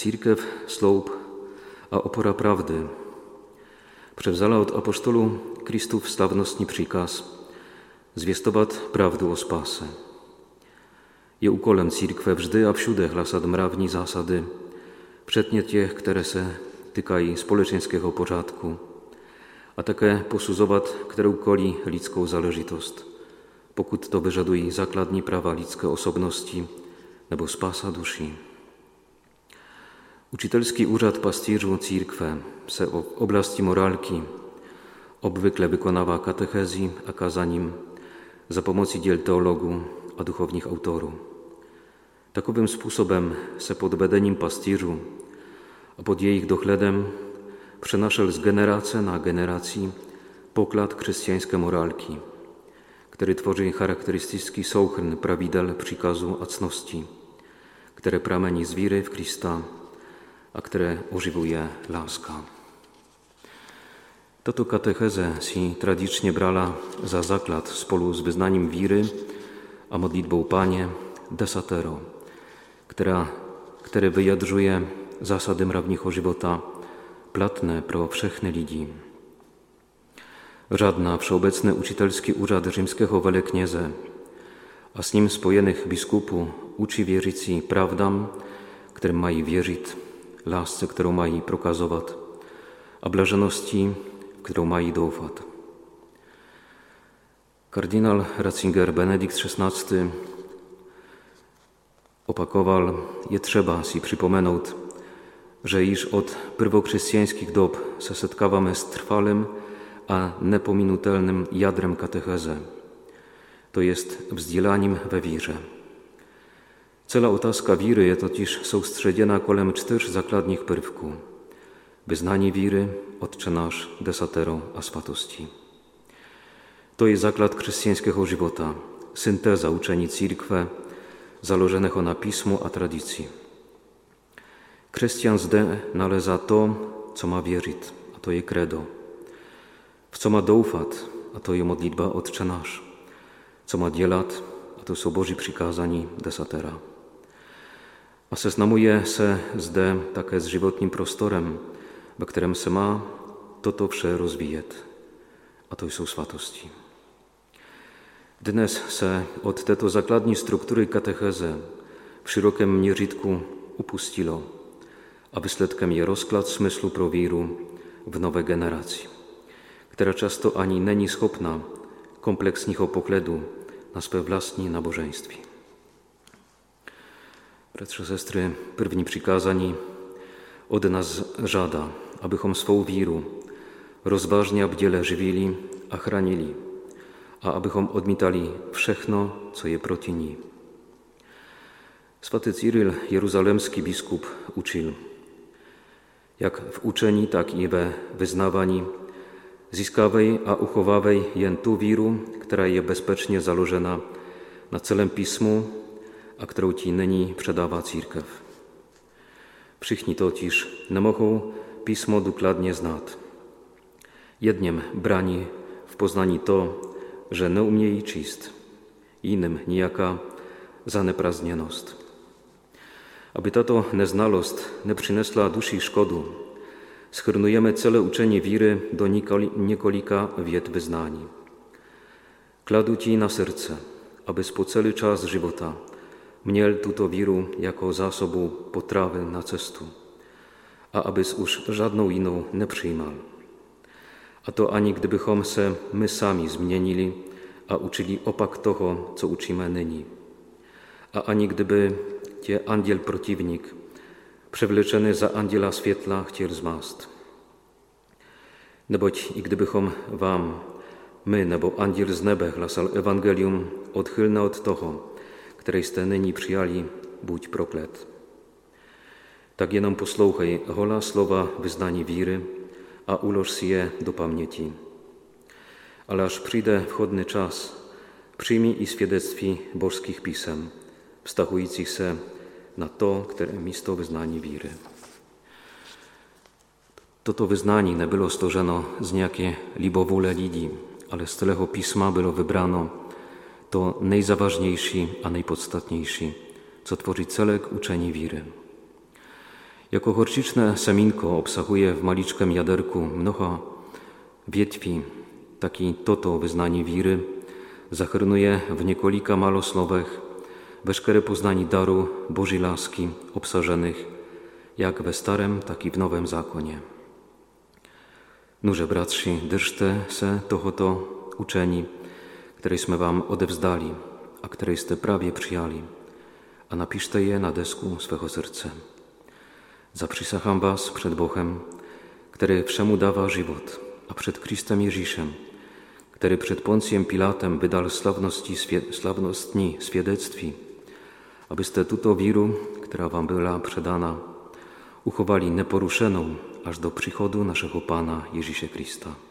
církev, sloup a opora pravdy převzala od apoštolu Kristův slavnostní příkaz zvěstovat pravdu o spáse. Je úkolem církve vždy a všude hlasat mravní zásady, předně těch, které se týkají společenského pořádku, a také posuzovat kteroukoliv lidskou záležitost, pokud to vyžadují základní práva lidské osobnosti nebo spása duší. Učitelský úřad pastýřů církve se v oblasti morálky obvykle vykonává katechezí a kazaním za pomocí děl teologů a duchovních autorů. Takovým způsobem se pod pastýřů a pod jejich dohledem přenašel z generace na generaci poklad křesťanské morálky, který tvoří charakteristický souhrn pravidel, příkazu a cností, které pramení z v Krista a které oživuje láska. Tato katecheze si tradycznie brala za zaklad spolu z wyznaniem wiry a modlitbą Panie desatero, która, które wyjadrzuje zasady mrawniego żywota platne pro wszechne lidzi. Żadna wszeobecny uczytelski urząd rzymskiego weleknieze, a z nim spojenych biskupu uczy wierzyci prawdam, którym mají wierzyć, lasce, którą mají prokazować, a blażeności, którą mají doufat. Kardinál Ratzinger Benedikt XVI opakował, je trzeba si przypomenout, że iż od pierwochrześcijańskich dob se z trwalym a nepominutelnym jadrem katecheze, to jest wzdzielaniem we wirze. Cela otázka víry je totiž soustředěna kolem čtyř základních prvků. Wiry, Otcze nasz, desatero a swatości. To jest zaklad chrześcijańskiego żywota, synteza uczeni církve, založeného na písmu a tradici. Křesťan zde naleza to, co má věřit, a to je credo. W co ma doufat, a to je modlitba nasz. Co ma dělat, a to jsou Boží přikázání desatera. A seznamuje se zde také s životním prostorem, ve kterém se má toto vše rozvíjet. A to jsou svatosti. Dnes se od této základní struktury katecheze v širokém měřítku upustilo a výsledkem je rozklad smyslu pro víru v nové generaci, která často ani není schopna komplexního pohledu na své vlastní naboženství. Bratře, sestry, první přikázání od nas żada, abychom swą wiru rozważnie bdziele żywili a chranili, a abychom odmitali wszechno, co je proti ní. Swaty Cyril, jeruzalemski biskup, uczył, jak w uczeni, tak i we wyznawani, zyskawej a uchowawej jen tu wiru, która je bezpiecznie założona na celem pismu, a którą ci nyní przedawa církev. Všichni totiž nemohou písmo důkladně znát. Jedním brání v poznání to, že neumějí číst, jiným nějaká zaneprazněnost. Aby tato neznalost nepřinesla duši škodu, schrnujemy cele uczenie wiry do niekolika wiet wyznani. Kladu Ci na serce, abyś po cały czas żywota Měl tuto víru jako zásobu potravy na cestu a abys už žádnou jinou nepřijímal. A to ani kdybychom se my sami změnili a učili opak toho, co učíme nyní. A ani gdyby tě anděl protivník, przewleczony za andziela świetla, chtěl zmást. Neboť i gdybychom vám, my nebo anděl z nebe hlasal evangelium odchylne od toho, której jste nyní přijali, buď proklet. Tak jenom poslouchej hola slova wyznanie wiry, a ulož si je do pamięci. Ale aż przyjdzie wchodny czas, przyjmij i świadectwi bożskich pisem, wstachujących se na to, które misto wyznanie wiry. Toto wyznanie nie było stworzone z niejakie libowole lidzi, ale z tego pisma było wybrano to najzaważniejszy a najpodstatniejszy, co tworzy celek uczeni wiry. Jako horčiczne semínko obsahuje w maliczkem jaderku mnoho větví, taki toto wyznanie wiry zachrnuje w niekolika malo słowach veškeré poznání daru Boží lásky obsažených jak ve starém, tak i v Novém zákoně. Nuže, bratři, držte se tohoto uczeni, które jsme vám odevzdali a które jste právě a napište je na desku swego serce. Zaprzysacham was przed Bogiem, który wszemu dawa żywot, a przed Chrystem Jeziszem, który przed Poncjem Pilatem wydal sławności, sławnostni świadectwi, abyste tuto wiru, która wam była przedana, uchowali neporuszoną aż do przychodu naszego Pana Jezusa Chrysta.